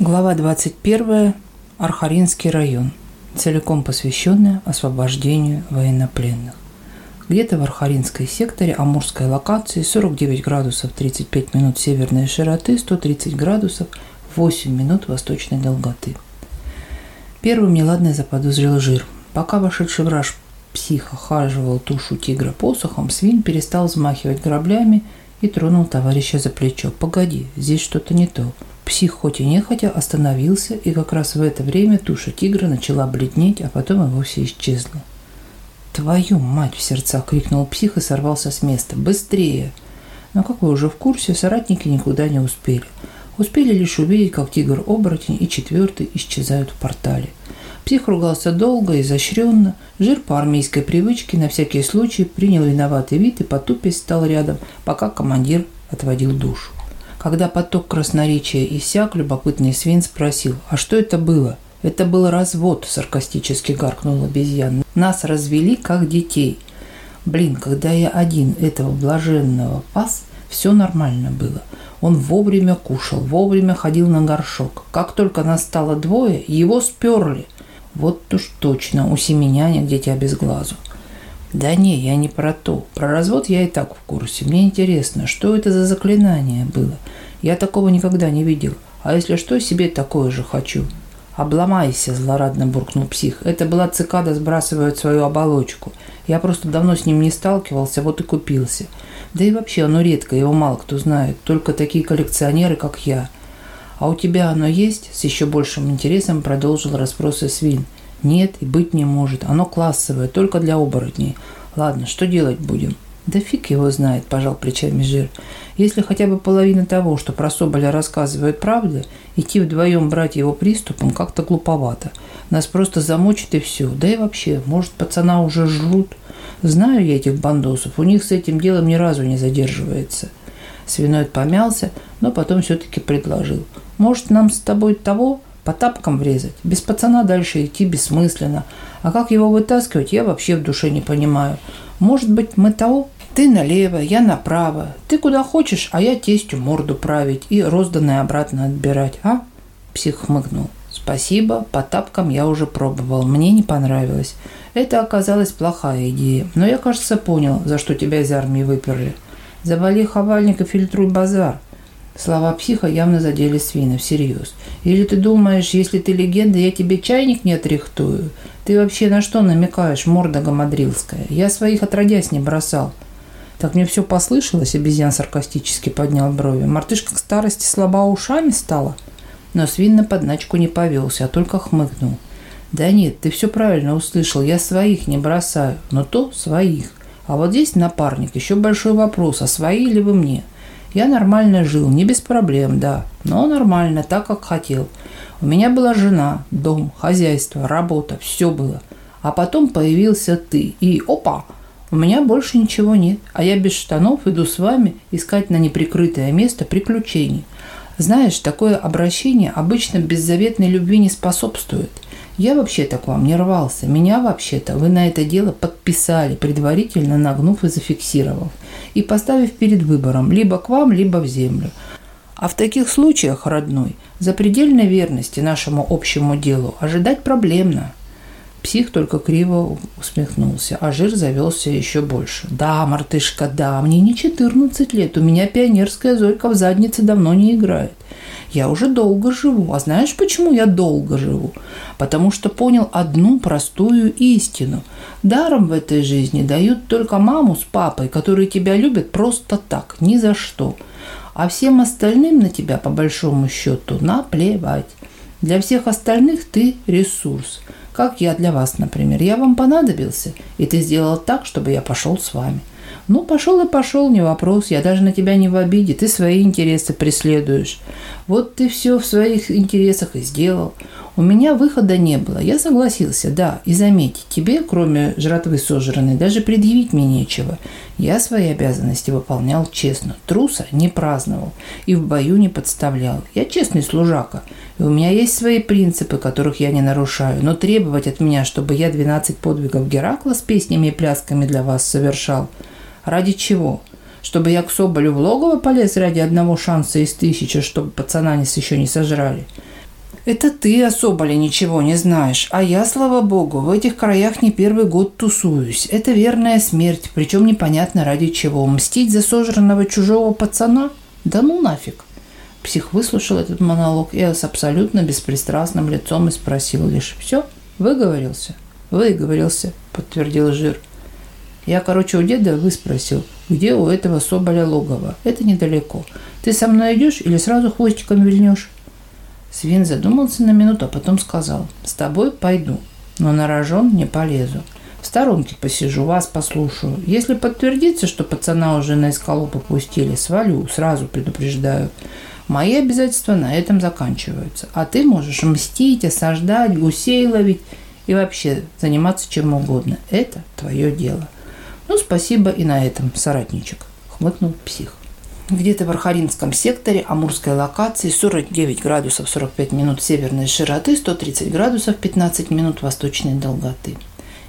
Глава 21. Архаринский район, целиком посвященная освобождению военнопленных. Где-то в Архаринской секторе Амурской локации 49 градусов 35 минут северной широты, 130 градусов 8 минут восточной долготы. Первым неладное заподозрил жир. Пока вошедший враж псих охаживал тушу тигра посохом, свин перестал взмахивать граблями и тронул товарища за плечо. «Погоди, здесь что-то не то», Псих хоть и нехотя остановился, и как раз в это время туша тигра начала бледнеть, а потом и вовсе исчезла. «Твою мать!» – в сердцах крикнул псих и сорвался с места. «Быстрее!» Но, как вы уже в курсе, соратники никуда не успели. Успели лишь увидеть, как тигр-оборотень и четвертый исчезают в портале. Псих ругался долго и изощренно. Жир по армейской привычке на всякий случай принял виноватый вид и потупясь стал рядом, пока командир отводил душу. Когда поток красноречия иссяк, любопытный свин спросил, а что это было? Это был развод, саркастически гаркнул обезьян. Нас развели как детей. Блин, когда я один этого блаженного пас, все нормально было. Он вовремя кушал, вовремя ходил на горшок. Как только нас стало двое, его сперли. Вот уж точно, у семеняня дети обезглазу. глазу. Да не, я не про то. Про развод я и так в курсе. Мне интересно, что это за заклинание было? Я такого никогда не видел. А если что, себе такое же хочу. «Обломайся!» – злорадно буркнул псих. «Это была цикада, сбрасывает свою оболочку. Я просто давно с ним не сталкивался, вот и купился. Да и вообще оно редко, его мало кто знает. Только такие коллекционеры, как я. А у тебя оно есть?» – с еще большим интересом продолжил расспросы свин – нет и быть не может, оно классовое, только для оборотней. Ладно, что делать будем? Да фиг его знает, пожал плечами Жир. Если хотя бы половина того, что про Соболя рассказывают правда, идти вдвоем брать его приступом как-то глуповато. Нас просто замочит и все. Да и вообще, может, пацана уже жрут. Знаю я этих бандосов, у них с этим делом ни разу не задерживается. Свиной помялся, но потом все-таки предложил. Может, нам с тобой того? по тапкам врезать. Без пацана дальше идти бессмысленно. А как его вытаскивать, я вообще в душе не понимаю. Может быть, мы того? Ты налево, я направо. Ты куда хочешь, а я тестью морду править и розданное обратно отбирать, а? Псих хмыкнул. Спасибо, по тапкам я уже пробовал, мне не понравилось. Это оказалась плохая идея, но я, кажется, понял, за что тебя из армии выперли. Завали хавальник и фильтруй базар – Слова психа явно задели свина, всерьез. Или ты думаешь, если ты легенда, я тебе чайник не отрихтую? Ты вообще на что намекаешь, морда гамадрилская? Я своих отродясь не бросал. Так мне все послышалось, обезьян саркастически поднял брови. Мартышка к старости слаба ушами стала. Но свин на подначку не повелся, а только хмыкнул. Да нет, ты все правильно услышал, я своих не бросаю, но то своих. А вот здесь напарник, еще большой вопрос, а свои ли вы мне? – я нормально жил, не без проблем, да, но нормально, так как хотел. У меня была жена, дом, хозяйство, работа, все было. А потом появился ты, и опа, у меня больше ничего нет, а я без штанов иду с вами искать на неприкрытое место приключений. Знаешь, такое обращение обычно беззаветной любви не способствует – я вообще-то к вам не рвался. Меня вообще-то вы на это дело подписали, предварительно нагнув и зафиксировав, и поставив перед выбором либо к вам, либо в землю. А в таких случаях, родной, за предельной верности нашему общему делу ожидать проблемно – Псих только криво усмехнулся, а жир завелся еще больше. «Да, мартышка, да, мне не 14 лет, у меня пионерская зорька в заднице давно не играет. Я уже долго живу. А знаешь, почему я долго живу? Потому что понял одну простую истину. Даром в этой жизни дают только маму с папой, которые тебя любят просто так, ни за что. А всем остальным на тебя, по большому счету, наплевать. Для всех остальных ты ресурс – как я для вас, например. Я вам понадобился, и ты сделал так, чтобы я пошел с вами. Ну, пошел и пошел, не вопрос, я даже на тебя не в обиде, ты свои интересы преследуешь. Вот ты все в своих интересах и сделал. У меня выхода не было. Я согласился, да. И заметьте, тебе, кроме жратвы сожранной, даже предъявить мне нечего. Я свои обязанности выполнял честно. Труса не праздновал и в бою не подставлял. Я честный служака. И у меня есть свои принципы, которых я не нарушаю. Но требовать от меня, чтобы я 12 подвигов Геракла с песнями и плясками для вас совершал. Ради чего? Чтобы я к Соболю в логово полез ради одного шанса из тысячи, чтобы пацана еще не сожрали?» Это ты особо ли ничего не знаешь, а я, слава богу, в этих краях не первый год тусуюсь. Это верная смерть, причем непонятно ради чего. Мстить за сожранного чужого пацана? Да ну нафиг. Псих выслушал этот монолог и с абсолютно беспристрастным лицом и спросил лишь «Все? Выговорился?» «Выговорился», — подтвердил Жир. «Я, короче, у деда выспросил, где у этого Соболя логово. Это недалеко. Ты со мной идешь или сразу хвостиком вильнешь?» Свин задумался на минуту, а потом сказал, «С тобой пойду, но на рожон не полезу. В сторонке посижу, вас послушаю. Если подтвердится, что пацана уже на эскалу попустили, свалю, сразу предупреждаю. Мои обязательства на этом заканчиваются. А ты можешь мстить, осаждать, гусей ловить и вообще заниматься чем угодно. Это твое дело. Ну, спасибо и на этом, соратничек, хмыкнул псих где-то в Архаринском секторе а Амурской локации 49 градусов 45 минут северной широты, 130 градусов 15 минут восточной долготы.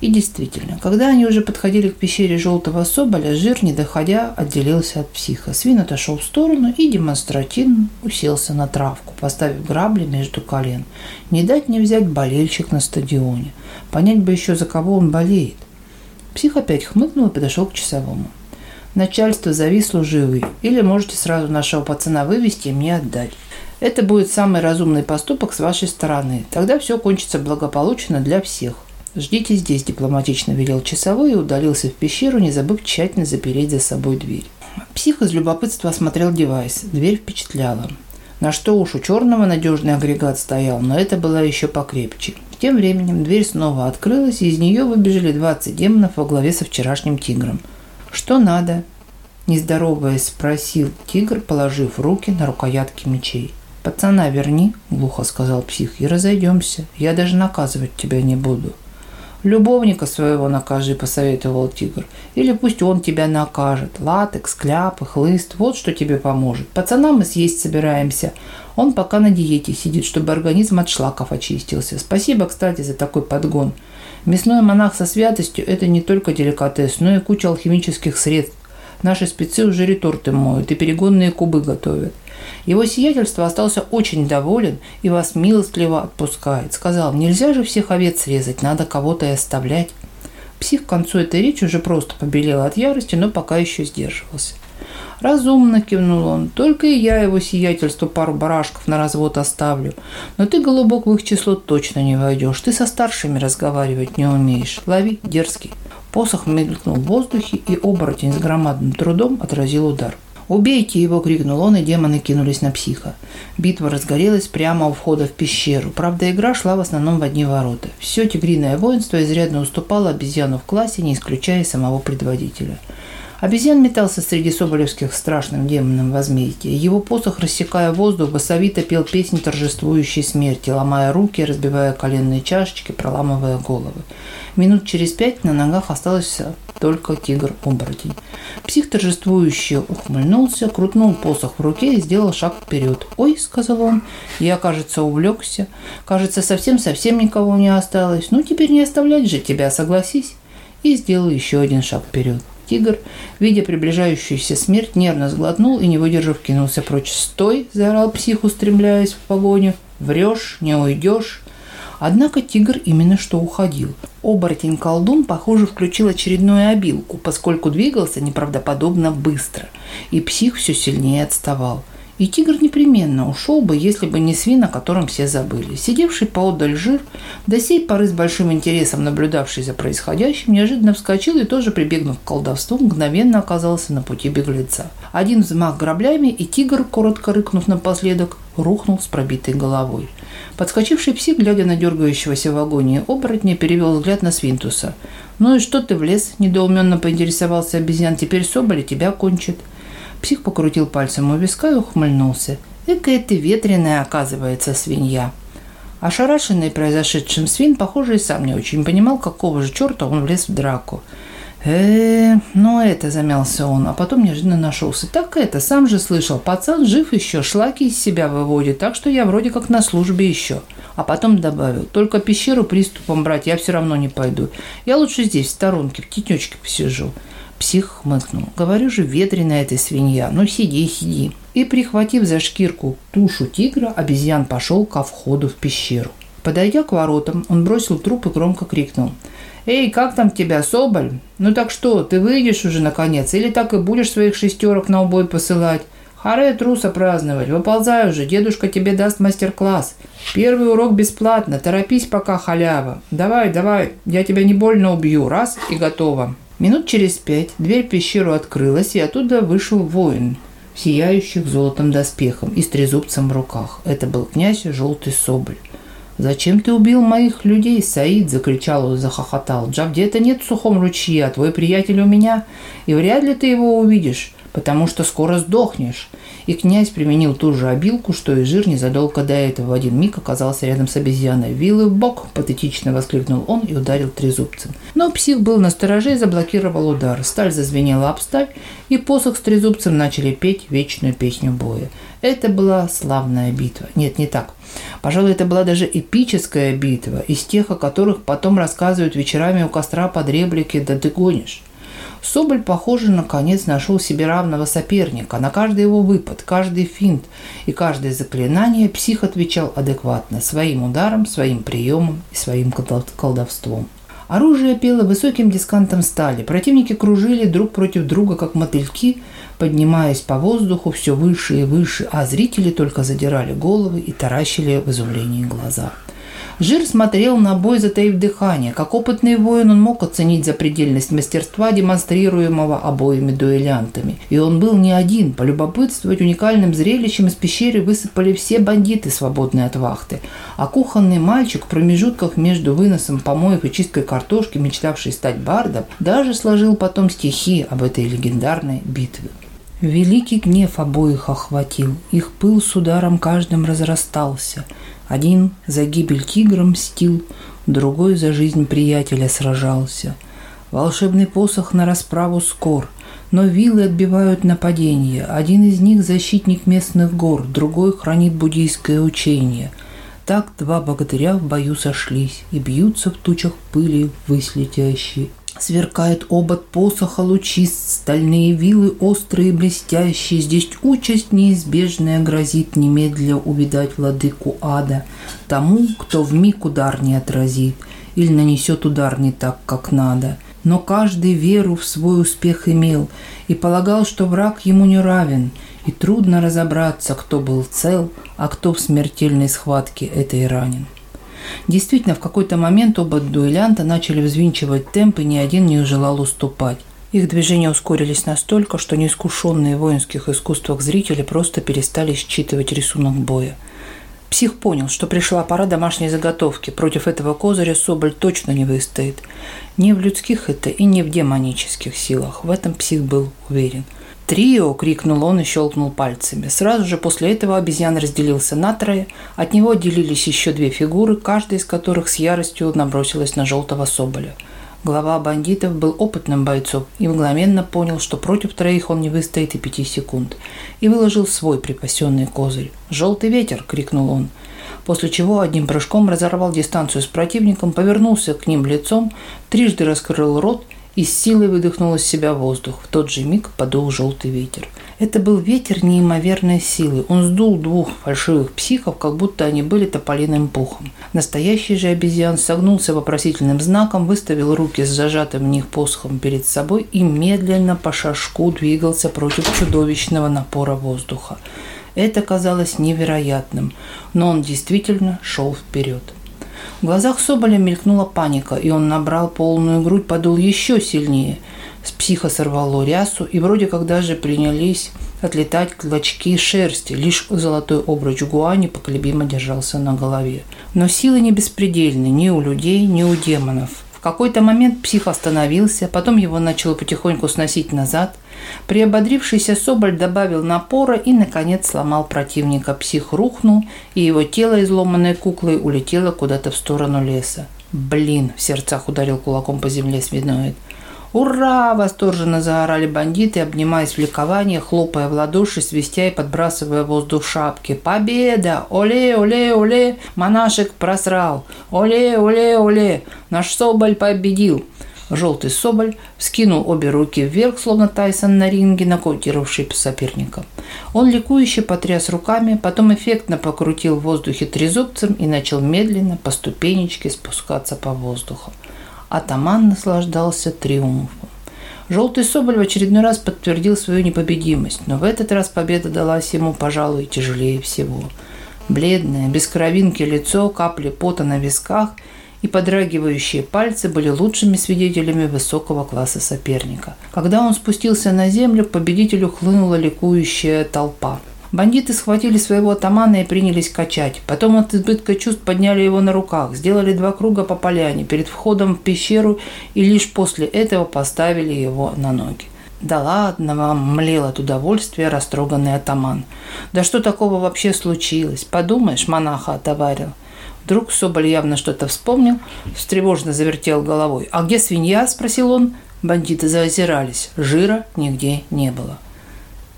И действительно, когда они уже подходили к пещере желтого соболя, жир, не доходя, отделился от психа. Свин отошел в сторону и демонстративно уселся на травку, поставив грабли между колен. Не дать не взять болельщик на стадионе. Понять бы еще, за кого он болеет. Псих опять хмыкнул и подошел к часовому. Начальство зависло живы. Или можете сразу нашего пацана вывести и мне отдать. Это будет самый разумный поступок с вашей стороны. Тогда все кончится благополучно для всех. «Ждите здесь», – дипломатично велел часовой и удалился в пещеру, не забыв тщательно запереть за собой дверь. Псих из любопытства осмотрел девайс. Дверь впечатляла. На что уж у черного надежный агрегат стоял, но это было еще покрепче. Тем временем дверь снова открылась, и из нее выбежали 20 демонов во главе со вчерашним тигром – «Что надо?» – нездоровая спросил тигр, положив руки на рукоятки мечей. «Пацана верни», – глухо сказал псих, – «и разойдемся. Я даже наказывать тебя не буду». «Любовника своего накажи», – посоветовал тигр. «Или пусть он тебя накажет. Латекс, кляпы, хлыст – вот что тебе поможет. Пацана мы съесть собираемся. Он пока на диете сидит, чтобы организм от шлаков очистился. Спасибо, кстати, за такой подгон». Мясной монах со святостью – это не только деликатес, но и куча алхимических средств. Наши спецы уже реторты моют и перегонные кубы готовят. Его сиятельство остался очень доволен и вас милостливо отпускает. Сказал, нельзя же всех овец срезать, надо кого-то и оставлять. Псих к концу этой речи уже просто побелел от ярости, но пока еще сдерживался. Разумно кивнул он. Только я его сиятельству пару барашков на развод оставлю. Но ты, голубок, в их число точно не войдешь. Ты со старшими разговаривать не умеешь. Лови, дерзкий. Посох мелькнул в воздухе, и оборотень с громадным трудом отразил удар. «Убейте его!» – крикнул он, и демоны кинулись на психа. Битва разгорелась прямо у входа в пещеру. Правда, игра шла в основном в одни ворота. Все тигриное воинство изрядно уступало обезьяну в классе, не исключая самого предводителя. Обезьян метался среди соболевских страшным демоном в змейке. Его посох, рассекая воздух, басовито пел песни торжествующей смерти, ломая руки, разбивая коленные чашечки, проламывая головы. Минут через пять на ногах остался только тигр-оборотень. Псих торжествующе ухмыльнулся, крутнул посох в руке и сделал шаг вперед. «Ой», — сказал он, — «я, кажется, увлекся. Кажется, совсем-совсем никого не осталось. Ну, теперь не оставлять же тебя, согласись». И сделал еще один шаг вперед. Тигр, видя приближающуюся смерть, нервно сглотнул и, не выдержав, кинулся прочь. «Стой!» – заорал псих, устремляясь в погоню. «Врешь, не уйдешь!» Однако тигр именно что уходил. Оборотень-колдун, похоже, включил очередную обилку, поскольку двигался неправдоподобно быстро, и псих все сильнее отставал – и тигр непременно ушел бы, если бы не свин, о котором все забыли. Сидевший поодаль жир, до сей поры с большим интересом наблюдавший за происходящим, неожиданно вскочил и тоже, прибегнув к колдовству, мгновенно оказался на пути беглеца. Один взмах граблями, и тигр, коротко рыкнув напоследок, рухнул с пробитой головой. Подскочивший псих, глядя на дергающегося в агонии оборотня, перевел взгляд на Свинтуса. «Ну и что ты влез?» – недоуменно поинтересовался обезьян. «Теперь Соболи тебя кончит». – Псих покрутил пальцем у виска и ухмыльнулся. «Экая ты ветреная, оказывается, свинья!» Ошарашенный произошедшим свин, похоже, и сам не очень понимал, какого же черта он влез в драку. э ну это, замялся он, а потом неожиданно нашелся. Так это, сам же слышал, пацан жив еще, шлаки из себя выводит, так что я вроде как на службе еще. А потом добавил, только пещеру приступом брать я все равно не пойду. Я лучше здесь, в сторонке, в тетечке посижу. Псих хмыкнул. «Говорю же, ветреная эта свинья. Ну, сиди, сиди». И, прихватив за шкирку тушу тигра, обезьян пошел ко входу в пещеру. Подойдя к воротам, он бросил труп и громко крикнул. «Эй, как там тебя, Соболь? Ну так что, ты выйдешь уже наконец? Или так и будешь своих шестерок на убой посылать? Харе труса праздновать, выползай уже, дедушка тебе даст мастер-класс. Первый урок бесплатно, торопись пока халява. Давай, давай, я тебя не больно убью, раз и готово». Минут через пять дверь пещеру открылась, и оттуда вышел воин, сияющих золотом доспехом и с трезубцем в руках. Это был князь Желтый Соболь. «Зачем ты убил моих людей, Саид?» – закричал он, захохотал. «Джавдета нет в сухом ручье, а твой приятель у меня, и вряд ли ты его увидишь, потому что скоро сдохнешь и князь применил ту же обилку, что и жир незадолго до этого в один миг оказался рядом с обезьяной вилы бок, патетично воскликнул он и ударил трезубцем. Но псих был на стороже и заблокировал удар. Сталь зазвенела об сталь, и посох с трезубцем начали петь вечную песню боя. Это была славная битва. Нет, не так. Пожалуй, это была даже эпическая битва, из тех, о которых потом рассказывают вечерами у костра под реблики «Да ты гонишь». Соболь, похоже, наконец нашел себе равного соперника. На каждый его выпад, каждый финт и каждое заклинание псих отвечал адекватно своим ударом, своим приемом и своим колдовством. Оружие пело высоким дискантом стали. Противники кружили друг против друга, как мотыльки, поднимаясь по воздуху все выше и выше, а зрители только задирали головы и таращили в изумлении глаза. Жир смотрел на бой, затаив дыхание. Как опытный воин он мог оценить запредельность мастерства, демонстрируемого обоими дуэлянтами. И он был не один. Полюбопытствовать уникальным зрелищем из пещеры высыпали все бандиты, свободные от вахты. А кухонный мальчик в промежутках между выносом помоев и чисткой картошки, мечтавший стать бардом, даже сложил потом стихи об этой легендарной битве. Великий гнев обоих охватил, их пыл с ударом каждым разрастался – один за гибель тигра мстил, другой за жизнь приятеля сражался. Волшебный посох на расправу скор, но вилы отбивают нападение. Один из них защитник местных гор, другой хранит буддийское учение. Так два богатыря в бою сошлись и бьются в тучах пыли, выслетящие Сверкает обод посоха лучист, стальные вилы острые блестящие. Здесь участь неизбежная грозит немедля увидать владыку ада, тому, кто в миг удар не отразит или нанесет удар не так, как надо. Но каждый веру в свой успех имел и полагал, что враг ему не равен, и трудно разобраться, кто был цел, а кто в смертельной схватке этой ранен. Действительно, в какой-то момент оба дуэлянта начали взвинчивать темп, и ни один не желал уступать. Их движения ускорились настолько, что неискушенные в воинских искусствах зрители просто перестали считывать рисунок боя. Псих понял, что пришла пора домашней заготовки. Против этого козыря Соболь точно не выстоит. Ни в людских это и не в демонических силах. В этом псих был уверен – «Трио!» — крикнул он и щелкнул пальцами. Сразу же после этого обезьян разделился на трое. От него отделились еще две фигуры, каждая из которых с яростью набросилась на желтого соболя. Глава бандитов был опытным бойцом и мгновенно понял, что против троих он не выстоит и пяти секунд, и выложил свой припасенный козырь. «Желтый ветер!» — крикнул он после чего одним прыжком разорвал дистанцию с противником, повернулся к ним лицом, трижды раскрыл рот и с силой выдохнул из себя воздух. В тот же миг подул желтый ветер. Это был ветер неимоверной силы. Он сдул двух фальшивых психов, как будто они были тополиным пухом. Настоящий же обезьян согнулся вопросительным знаком, выставил руки с зажатым в них посохом перед собой и медленно по шажку двигался против чудовищного напора воздуха. Это казалось невероятным, но он действительно шел вперед. В глазах Соболя мелькнула паника, и он набрал полную грудь, подул еще сильнее. С психа сорвало рясу, и вроде как даже принялись отлетать клочки шерсти. Лишь золотой обруч Гуани поколебимо держался на голове. Но силы не беспредельны ни у людей, ни у демонов какой-то момент псих остановился, потом его начало потихоньку сносить назад. Приободрившийся Соболь добавил напора и, наконец, сломал противника. Псих рухнул, и его тело, изломанное куклой, улетело куда-то в сторону леса. «Блин!» – в сердцах ударил кулаком по земле Свиноид – «Ура!» – восторженно заорали бандиты, обнимаясь в ликовании, хлопая в ладоши, свистя и подбрасывая в воздух шапки. «Победа! Оле, оле, оле! Монашек просрал! Оле, оле, оле! Наш Соболь победил!» Желтый Соболь вскинул обе руки вверх, словно Тайсон на ринге, нокаутировавший соперника. Он ликующе потряс руками, потом эффектно покрутил в воздухе трезубцем и начал медленно по ступенечке спускаться по воздуху атаман наслаждался триумфом. Желтый Соболь в очередной раз подтвердил свою непобедимость, но в этот раз победа далась ему, пожалуй, тяжелее всего. Бледное, без кровинки лицо, капли пота на висках и подрагивающие пальцы были лучшими свидетелями высокого класса соперника. Когда он спустился на землю, победителю хлынула ликующая толпа – Бандиты схватили своего атамана и принялись качать. Потом от избытка чувств подняли его на руках, сделали два круга по поляне перед входом в пещеру и лишь после этого поставили его на ноги. «Да ладно вам!» – млел от удовольствия растроганный атаман. «Да что такого вообще случилось? Подумаешь, монаха отоварил». Вдруг Соболь явно что-то вспомнил, встревожно завертел головой. «А где свинья?» – спросил он. Бандиты заозирались. Жира нигде не было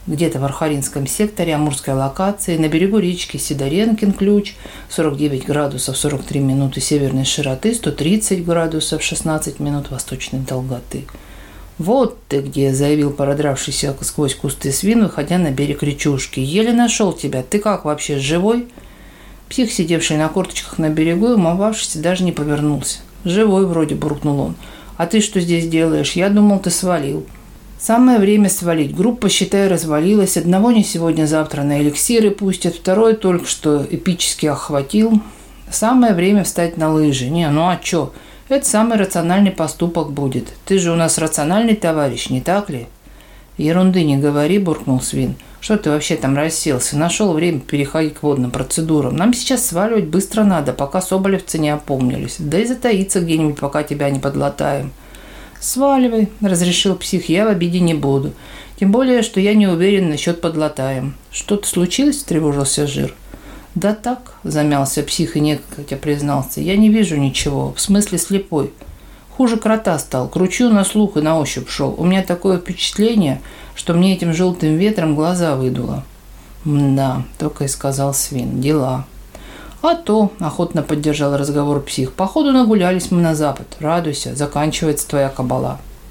где-то в Архаринском секторе Амурской локации, на берегу речки Сидоренкин ключ, 49 градусов 43 минуты северной широты, 130 градусов 16 минут восточной долготы. «Вот ты где!» – заявил продравшийся сквозь кусты свин, выходя на берег речушки. «Еле нашел тебя! Ты как вообще, живой?» Псих, сидевший на корточках на берегу, умывавшись, даже не повернулся. «Живой вроде», – буркнул он. «А ты что здесь делаешь? Я думал, ты свалил». Самое время свалить. Группа, считай, развалилась. Одного не сегодня-завтра на эликсиры пустят, второй только что эпически охватил. Самое время встать на лыжи. Не, ну а чё? Это самый рациональный поступок будет. Ты же у нас рациональный товарищ, не так ли? Ерунды не говори, буркнул Свин. Что ты вообще там расселся? Нашел время переходить к водным процедурам. Нам сейчас сваливать быстро надо, пока соболевцы не опомнились. Да и затаиться где-нибудь, пока тебя не подлатаем. Сваливай, разрешил псих, я в обиде не буду. Тем более, что я не уверен насчет подлатаем. Что-то случилось? Тревожился жир. Да так, замялся псих и нехотя признался. Я не вижу ничего, в смысле слепой. Хуже крота стал, кручу на слух и на ощупь шел. У меня такое впечатление, что мне этим желтым ветром глаза выдуло. «Да», — только и сказал свин, — «дела». А то охотно поддержал разговор псих. Походу нагулялись мы на запад. Радуйся, заканчивается твоя кабала.